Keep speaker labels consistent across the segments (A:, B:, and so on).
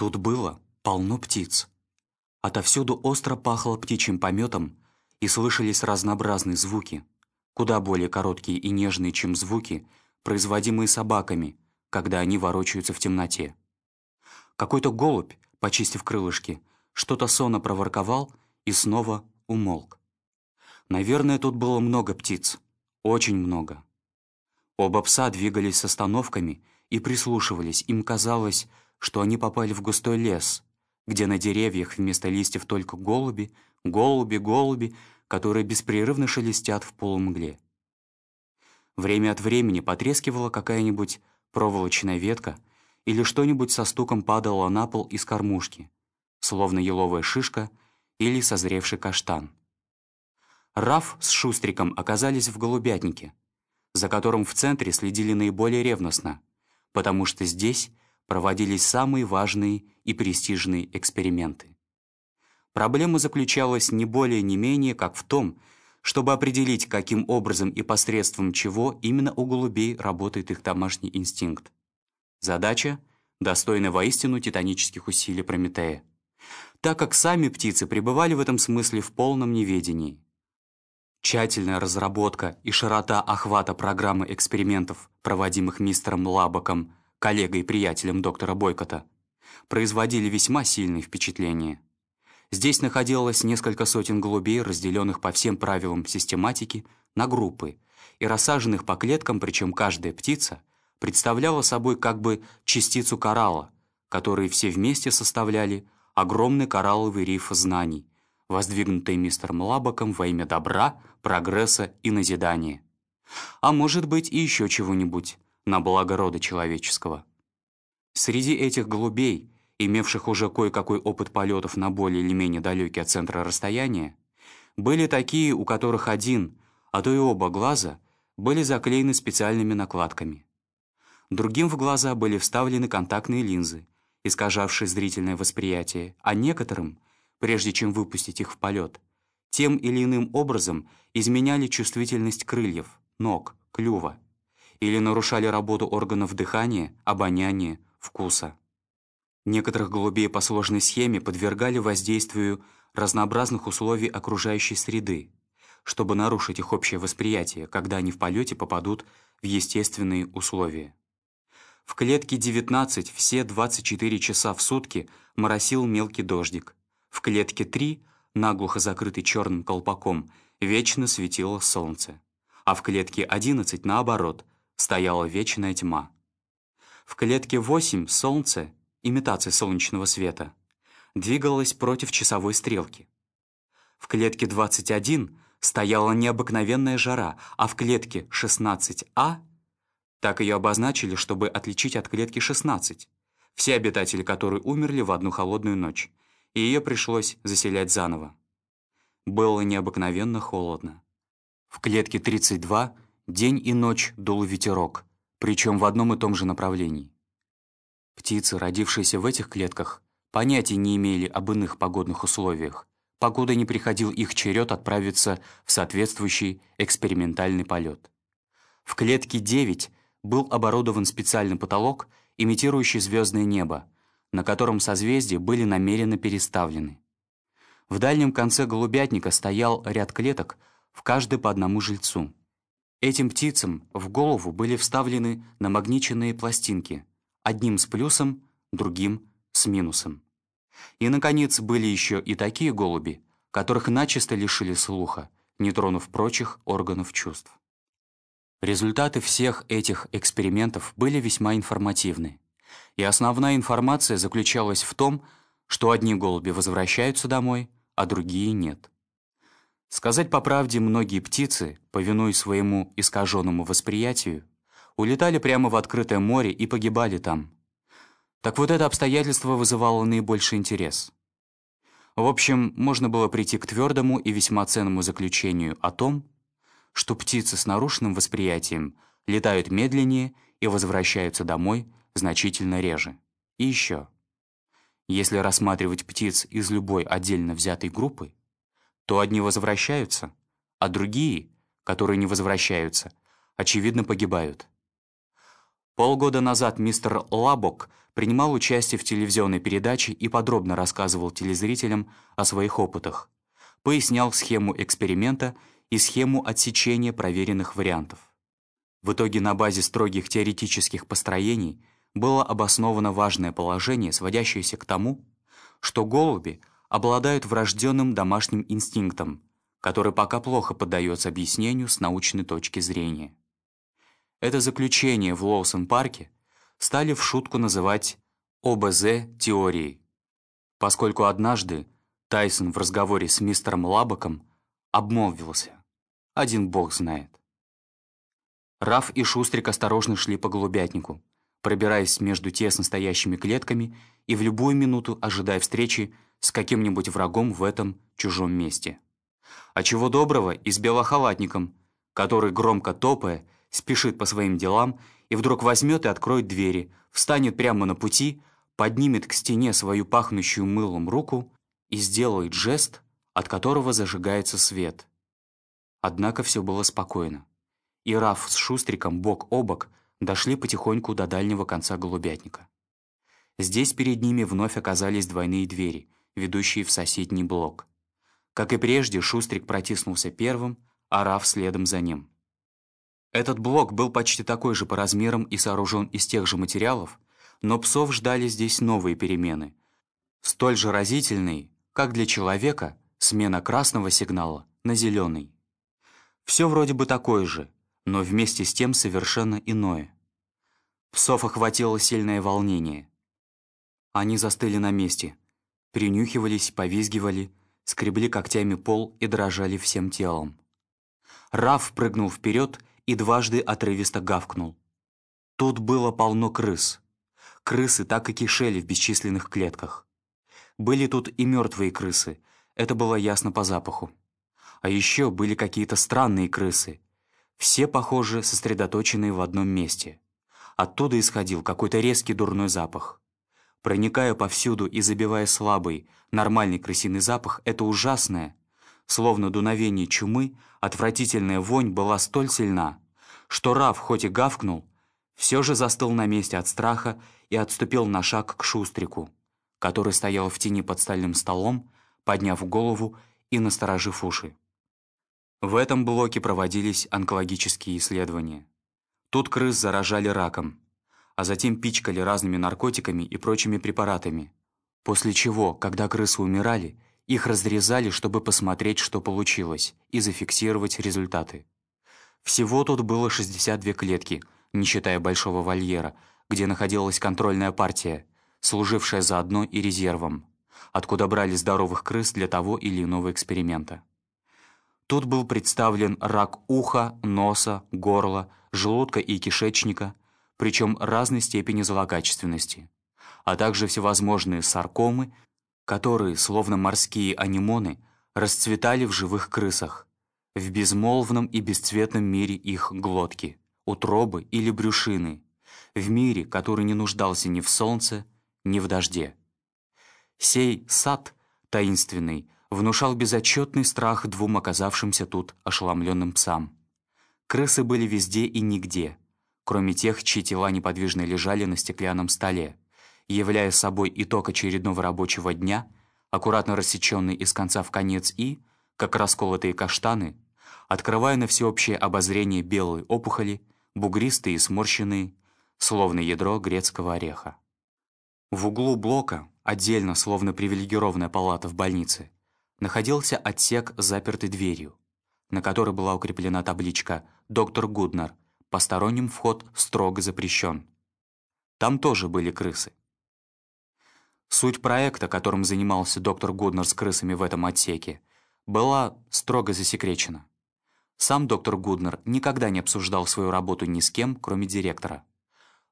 A: Тут было полно птиц. Отовсюду остро пахло птичьим пометом, и слышались разнообразные звуки, куда более короткие и нежные, чем звуки, производимые собаками, когда они ворочаются в темноте. Какой-то голубь, почистив крылышки, что-то сонно проворковал и снова умолк. Наверное, тут было много птиц, очень много. Оба пса двигались с остановками и прислушивались, им казалось, что они попали в густой лес, где на деревьях вместо листьев только голуби, голуби, голуби, которые беспрерывно шелестят в полумгле. Время от времени потрескивала какая-нибудь проволочная ветка или что-нибудь со стуком падало на пол из кормушки, словно еловая шишка или созревший каштан. Раф с Шустриком оказались в голубятнике, за которым в центре следили наиболее ревностно, потому что здесь проводились самые важные и престижные эксперименты. Проблема заключалась не более не менее как в том, чтобы определить, каким образом и посредством чего именно у голубей работает их домашний инстинкт. Задача, достойная воистину титанических усилий Прометея, так как сами птицы пребывали в этом смысле в полном неведении. Тщательная разработка и широта охвата программы экспериментов, проводимых мистером Лабаком коллегой и приятелем доктора Бойкота, производили весьма сильные впечатления. Здесь находилось несколько сотен голубей, разделенных по всем правилам систематики на группы и рассаженных по клеткам, причем каждая птица представляла собой как бы частицу коралла, которые все вместе составляли огромный коралловый риф знаний, воздвигнутый мистером Лабаком во имя добра, прогресса и назидания. А может быть и еще чего-нибудь, на благо рода человеческого. Среди этих голубей, имевших уже кое-какой опыт полетов на более или менее далекие от центра расстояния, были такие, у которых один, а то и оба глаза были заклеены специальными накладками. Другим в глаза были вставлены контактные линзы, искажавшие зрительное восприятие, а некоторым, прежде чем выпустить их в полет, тем или иным образом изменяли чувствительность крыльев, ног, клюва или нарушали работу органов дыхания, обоняния, вкуса. Некоторых голубей по сложной схеме подвергали воздействию разнообразных условий окружающей среды, чтобы нарушить их общее восприятие, когда они в полете попадут в естественные условия. В клетке 19 все 24 часа в сутки моросил мелкий дождик. В клетке 3, наглухо закрытой черным колпаком, вечно светило солнце. А в клетке 11, наоборот, стояла вечная тьма. В клетке 8 солнце, имитация солнечного света, двигалось против часовой стрелки. В клетке 21 стояла необыкновенная жара, а в клетке 16А так ее обозначили, чтобы отличить от клетки 16, все обитатели которой умерли в одну холодную ночь, и ее пришлось заселять заново. Было необыкновенно холодно. В клетке 32 День и ночь дул ветерок, причем в одном и том же направлении. Птицы, родившиеся в этих клетках, понятия не имели об иных погодных условиях, покуда не приходил их черед отправиться в соответствующий экспериментальный полет. В клетке 9 был оборудован специальный потолок, имитирующий звездное небо, на котором созвездия были намеренно переставлены. В дальнем конце голубятника стоял ряд клеток, в каждой по одному жильцу. Этим птицам в голову были вставлены намагниченные пластинки, одним с плюсом, другим с минусом. И, наконец, были еще и такие голуби, которых начисто лишили слуха, не тронув прочих органов чувств. Результаты всех этих экспериментов были весьма информативны, и основная информация заключалась в том, что одни голуби возвращаются домой, а другие нет. Сказать по правде, многие птицы, повинуясь своему искаженному восприятию, улетали прямо в открытое море и погибали там. Так вот это обстоятельство вызывало наибольший интерес. В общем, можно было прийти к твердому и весьма ценному заключению о том, что птицы с нарушенным восприятием летают медленнее и возвращаются домой значительно реже. И еще. Если рассматривать птиц из любой отдельно взятой группы, то одни возвращаются, а другие, которые не возвращаются, очевидно погибают. Полгода назад мистер Лабок принимал участие в телевизионной передаче и подробно рассказывал телезрителям о своих опытах. Пояснял схему эксперимента и схему отсечения проверенных вариантов. В итоге на базе строгих теоретических построений было обосновано важное положение, сводящееся к тому, что голуби обладают врожденным домашним инстинктом, который пока плохо поддается объяснению с научной точки зрения. Это заключение в Лоусон-парке стали в шутку называть ОБЗ-теорией, поскольку однажды Тайсон в разговоре с мистером Лабоком обмолвился. Один бог знает. Раф и Шустрик осторожно шли по голубятнику, пробираясь между тесно стоящими клетками и в любую минуту ожидая встречи с каким-нибудь врагом в этом чужом месте. А чего доброго и с белохалатником, который, громко топая, спешит по своим делам и вдруг возьмет и откроет двери, встанет прямо на пути, поднимет к стене свою пахнущую мылом руку и сделает жест, от которого зажигается свет. Однако все было спокойно. И Раф с Шустриком бок о бок дошли потихоньку до дальнего конца голубятника. Здесь перед ними вновь оказались двойные двери, ведущие в соседний блок. Как и прежде, Шустрик протиснулся первым, а Раф следом за ним. Этот блок был почти такой же по размерам и сооружен из тех же материалов, но псов ждали здесь новые перемены, столь же разительные, как для человека смена красного сигнала на зеленый. Все вроде бы такое же, но вместе с тем совершенно иное. Псов охватило сильное волнение. Они застыли на месте, принюхивались, повизгивали, скребли когтями пол и дрожали всем телом. Раф прыгнул вперед и дважды отрывисто гавкнул. Тут было полно крыс. Крысы так и кишели в бесчисленных клетках. Были тут и мертвые крысы, это было ясно по запаху. А еще были какие-то странные крысы. Все, похоже, сосредоточенные в одном месте. Оттуда исходил какой-то резкий дурной запах. Проникая повсюду и забивая слабый, нормальный крысиный запах, это ужасное, словно дуновение чумы, отвратительная вонь была столь сильна, что Раф, хоть и гавкнул, все же застыл на месте от страха и отступил на шаг к Шустрику, который стоял в тени под стальным столом, подняв голову и насторожив уши. В этом блоке проводились онкологические исследования. Тут крыс заражали раком, а затем пичкали разными наркотиками и прочими препаратами, после чего, когда крысы умирали, их разрезали, чтобы посмотреть, что получилось, и зафиксировать результаты. Всего тут было 62 клетки, не считая большого вольера, где находилась контрольная партия, служившая заодно и резервом, откуда брали здоровых крыс для того или иного эксперимента. Тут был представлен рак уха, носа, горла, желудка и кишечника, причем разной степени злокачественности, а также всевозможные саркомы, которые, словно морские анимоны, расцветали в живых крысах, в безмолвном и бесцветном мире их глотки, утробы или брюшины, в мире, который не нуждался ни в солнце, ни в дожде. Сей сад, таинственный, внушал безотчетный страх двум оказавшимся тут ошеломленным псам. Крысы были везде и нигде, кроме тех, чьи тела неподвижно лежали на стеклянном столе, являя собой итог очередного рабочего дня, аккуратно рассеченный из конца в конец и, как расколотые каштаны, открывая на всеобщее обозрение белые опухоли, бугристые и сморщенные, словно ядро грецкого ореха. В углу блока, отдельно, словно привилегированная палата в больнице, находился отсек с запертой дверью, на которой была укреплена табличка «Доктор Гуднер. Посторонним вход строго запрещен». Там тоже были крысы. Суть проекта, которым занимался доктор Гуднер с крысами в этом отсеке, была строго засекречена. Сам доктор Гуднер никогда не обсуждал свою работу ни с кем, кроме директора.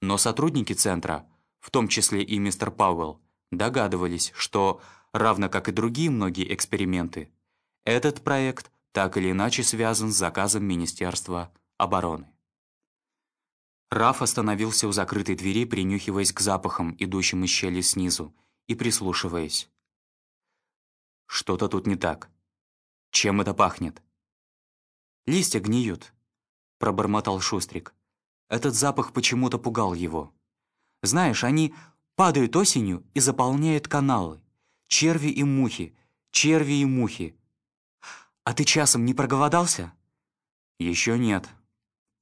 A: Но сотрудники центра, в том числе и мистер Пауэлл, догадывались, что, равно как и другие многие эксперименты, этот проект так или иначе связан с заказом Министерства обороны. Раф остановился у закрытой двери, принюхиваясь к запахам, идущим из щели снизу, и прислушиваясь. Что-то тут не так. Чем это пахнет? «Листья гниют», — пробормотал Шустрик. Этот запах почему-то пугал его. Знаешь, они падают осенью и заполняют каналы. Черви и мухи, черви и мухи. А ты часом не проголодался? Еще нет.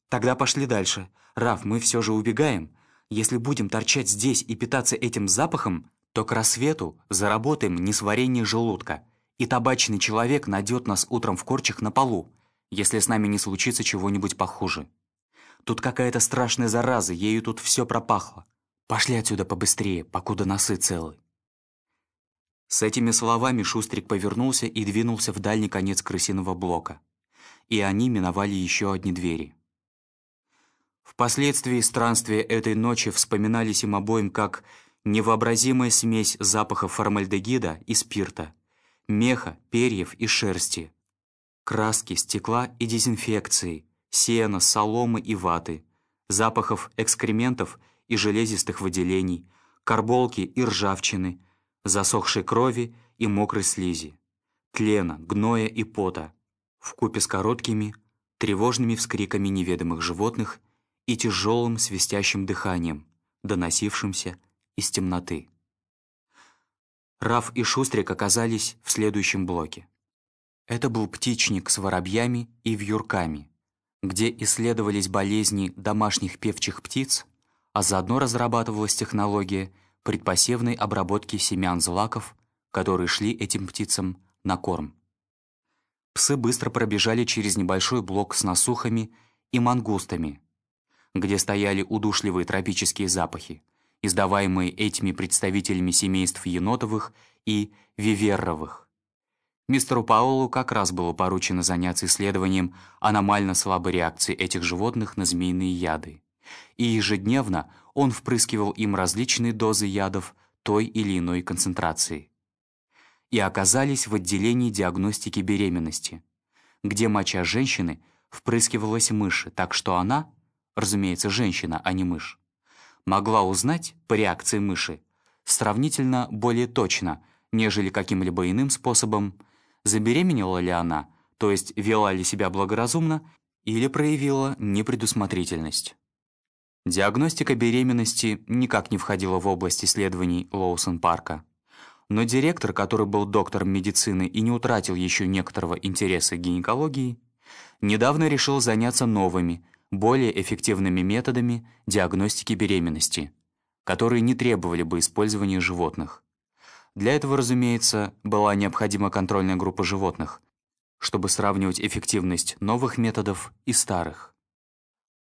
A: Тогда пошли дальше. Раф, мы все же убегаем. Если будем торчать здесь и питаться этим запахом, то к рассвету заработаем несварение желудка, и табачный человек найдет нас утром в корчах на полу, если с нами не случится чего-нибудь похуже. Тут какая-то страшная зараза, ею тут все пропахло. Пошли отсюда побыстрее, покуда носы целы». С этими словами Шустрик повернулся и двинулся в дальний конец крысиного блока. И они миновали еще одни двери. Впоследствии странствия этой ночи вспоминались им обоим как невообразимая смесь запахов формальдегида и спирта, меха, перьев и шерсти, краски, стекла и дезинфекции, сена, соломы и ваты, запахов экскрементов и железистых выделений, карболки и ржавчины, засохшей крови и мокрой слизи, тлена, гноя и пота, вкупе с короткими, тревожными вскриками неведомых животных и тяжелым свистящим дыханием, доносившимся из темноты. Раф и Шустрик оказались в следующем блоке. Это был птичник с воробьями и вьюрками, где исследовались болезни домашних певчих птиц, а заодно разрабатывалась технология предпосевной обработки семян злаков, которые шли этим птицам на корм. Псы быстро пробежали через небольшой блок с насухами и мангустами, где стояли удушливые тропические запахи, издаваемые этими представителями семейств енотовых и виверровых. Мистеру Паулу как раз было поручено заняться исследованием аномально слабой реакции этих животных на змеиные яды. И ежедневно он впрыскивал им различные дозы ядов той или иной концентрации. И оказались в отделении диагностики беременности, где моча женщины впрыскивалась мыши, так что она, разумеется, женщина, а не мышь, могла узнать по реакции мыши сравнительно более точно, нежели каким-либо иным способом, забеременела ли она, то есть вела ли себя благоразумно, или проявила непредусмотрительность. Диагностика беременности никак не входила в область исследований Лоусон-парка. Но директор, который был доктором медицины и не утратил еще некоторого интереса к гинекологии, недавно решил заняться новыми, более эффективными методами диагностики беременности, которые не требовали бы использования животных. Для этого, разумеется, была необходима контрольная группа животных, чтобы сравнивать эффективность новых методов и старых.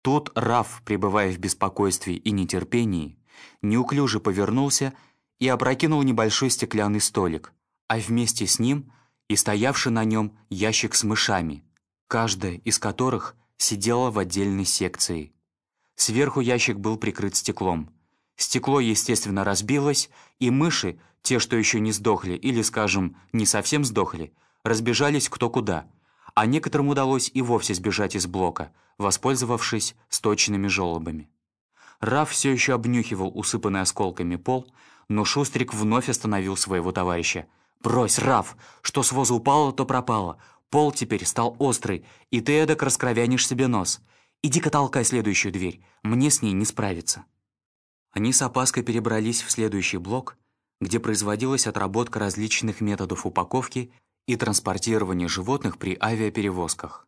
A: Тут Раф, пребывая в беспокойстве и нетерпении, неуклюже повернулся и опрокинул небольшой стеклянный столик, а вместе с ним и стоявший на нем ящик с мышами, каждая из которых сидела в отдельной секции. Сверху ящик был прикрыт стеклом. Стекло, естественно, разбилось, и мыши, те, что еще не сдохли или, скажем, не совсем сдохли, разбежались кто куда, а некоторым удалось и вовсе сбежать из блока, воспользовавшись сточными желобами. Раф все еще обнюхивал усыпанный осколками пол, но Шустрик вновь остановил своего товарища. «Брось, Раф! Что с воза упало, то пропало. Пол теперь стал острый, и ты эдак раскровянишь себе нос. Иди-ка толкай следующую дверь, мне с ней не справиться». Они с опаской перебрались в следующий блок, где производилась отработка различных методов упаковки и транспортирования животных при авиаперевозках.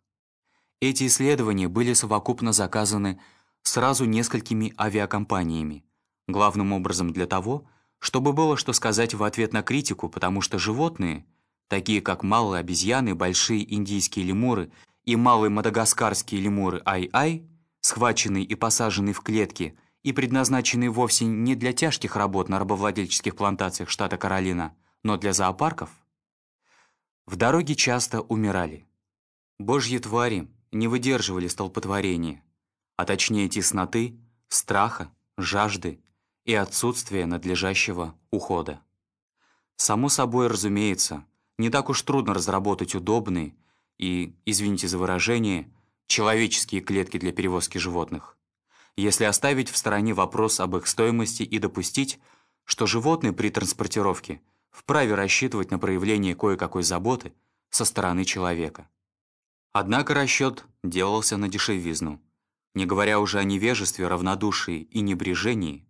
A: Эти исследования были совокупно заказаны сразу несколькими авиакомпаниями, главным образом для того, чтобы было что сказать в ответ на критику, потому что животные, такие как малые обезьяны, большие индийские лемуры и малые мадагаскарские лемуры ай-ай, схваченные и посаженные в клетки – и предназначенные вовсе не для тяжких работ на рабовладельческих плантациях штата Каролина, но для зоопарков, в дороге часто умирали. Божьи твари не выдерживали столпотворения, а точнее тесноты, страха, жажды и отсутствия надлежащего ухода. Само собой, разумеется, не так уж трудно разработать удобные и, извините за выражение, человеческие клетки для перевозки животных если оставить в стороне вопрос об их стоимости и допустить, что животные при транспортировке вправе рассчитывать на проявление кое-какой заботы со стороны человека. Однако расчет делался на дешевизну. не говоря уже о невежестве, равнодушии и небрежении,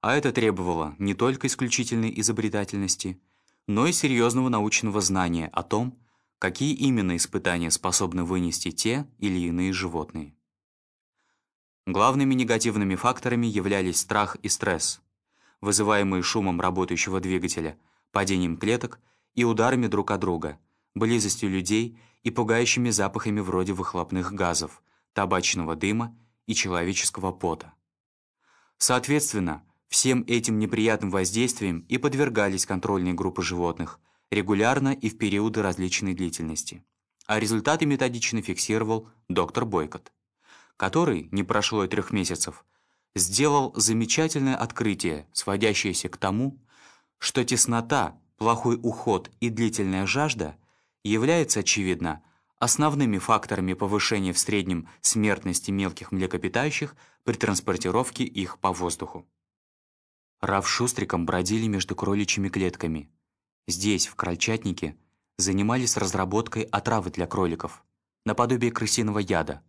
A: а это требовало не только исключительной изобретательности, но и серьезного научного знания о том, какие именно испытания способны вынести те или иные животные. Главными негативными факторами являлись страх и стресс, вызываемые шумом работающего двигателя, падением клеток и ударами друг от друга, близостью людей и пугающими запахами вроде выхлопных газов, табачного дыма и человеческого пота. Соответственно, всем этим неприятным воздействиям и подвергались контрольные группы животных, регулярно и в периоды различной длительности. А результаты методично фиксировал доктор Бойкот, который, не прошло и трех месяцев, сделал замечательное открытие, сводящееся к тому, что теснота, плохой уход и длительная жажда являются, очевидно, основными факторами повышения в среднем смертности мелких млекопитающих при транспортировке их по воздуху. Рав Шустриком бродили между кроличьими клетками. Здесь, в крольчатнике, занимались разработкой отравы для кроликов, наподобие крысиного яда,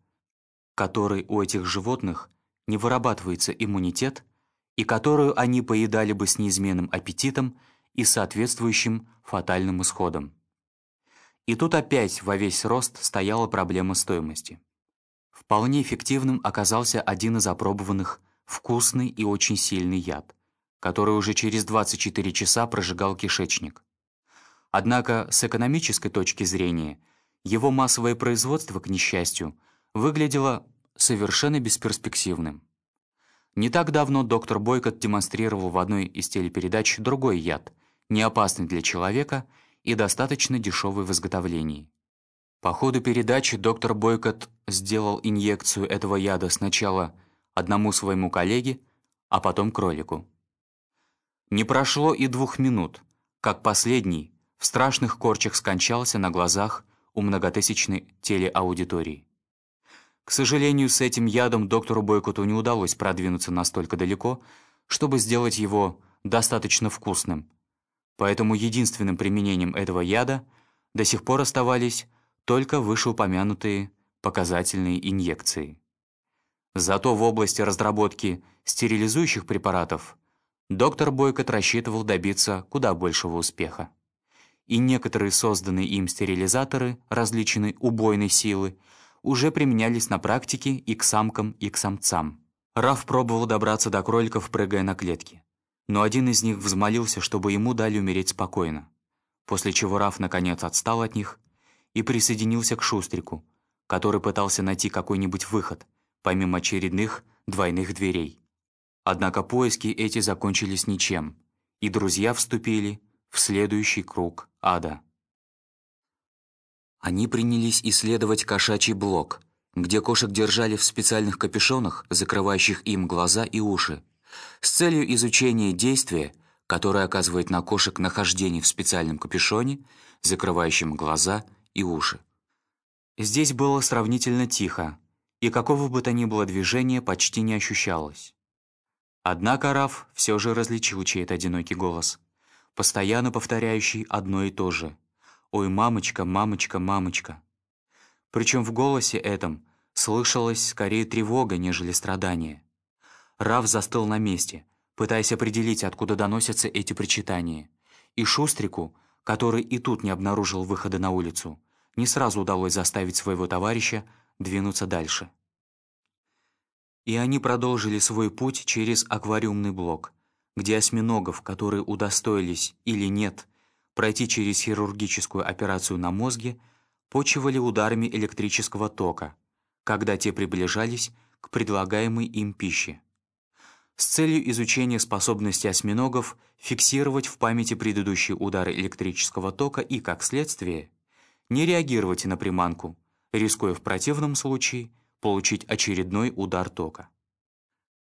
A: который у этих животных не вырабатывается иммунитет и которую они поедали бы с неизменным аппетитом и соответствующим фатальным исходом. И тут опять во весь рост стояла проблема стоимости. Вполне эффективным оказался один из опробованных вкусный и очень сильный яд, который уже через 24 часа прожигал кишечник. Однако с экономической точки зрения его массовое производство, к несчастью, выглядело совершенно бесперспективным. Не так давно доктор Бойкот демонстрировал в одной из телепередач другой яд, не опасный для человека и достаточно дешевый в изготовлении. По ходу передачи доктор Бойкот сделал инъекцию этого яда сначала одному своему коллеге, а потом кролику. Не прошло и двух минут, как последний в страшных корчах скончался на глазах у многотысячной телеаудитории. К сожалению, с этим ядом доктору Бойкоту не удалось продвинуться настолько далеко, чтобы сделать его достаточно вкусным. Поэтому единственным применением этого яда до сих пор оставались только вышеупомянутые показательные инъекции. Зато в области разработки стерилизующих препаратов доктор Бойкот рассчитывал добиться куда большего успеха. И некоторые созданные им стерилизаторы различной убойной силы уже применялись на практике и к самкам, и к самцам. Раф пробовал добраться до кроликов, прыгая на клетки. Но один из них взмолился, чтобы ему дали умереть спокойно. После чего Раф наконец отстал от них и присоединился к Шустрику, который пытался найти какой-нибудь выход, помимо очередных двойных дверей. Однако поиски эти закончились ничем, и друзья вступили в следующий круг ада. Они принялись исследовать кошачий блок, где кошек держали в специальных капюшонах, закрывающих им глаза и уши, с целью изучения действия, которое оказывает на кошек нахождение в специальном капюшоне, закрывающем глаза и уши. Здесь было сравнительно тихо, и какого бы то ни было движения почти не ощущалось. Однако Раф все же различил чей-то одинокий голос, постоянно повторяющий одно и то же — «Ой, мамочка, мамочка, мамочка». Причем в голосе этом слышалась скорее тревога, нежели страдание. Рав застыл на месте, пытаясь определить, откуда доносятся эти причитания. И Шустрику, который и тут не обнаружил выхода на улицу, не сразу удалось заставить своего товарища двинуться дальше. И они продолжили свой путь через аквариумный блок, где осьминогов, которые удостоились или нет пройти через хирургическую операцию на мозге, почивали ударами электрического тока, когда те приближались к предлагаемой им пище. С целью изучения способности осьминогов фиксировать в памяти предыдущие удары электрического тока и, как следствие, не реагировать на приманку, рискуя в противном случае получить очередной удар тока.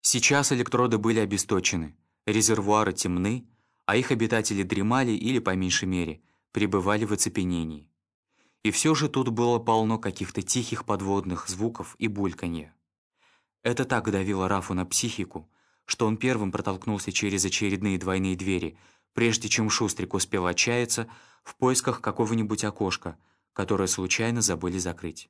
A: Сейчас электроды были обесточены, резервуары темны, а их обитатели дремали или, по меньшей мере, пребывали в оцепенении. И все же тут было полно каких-то тихих подводных звуков и бульканья. Это так давило Рафу на психику, что он первым протолкнулся через очередные двойные двери, прежде чем Шустрик успел отчаяться в поисках какого-нибудь окошка, которое случайно забыли закрыть.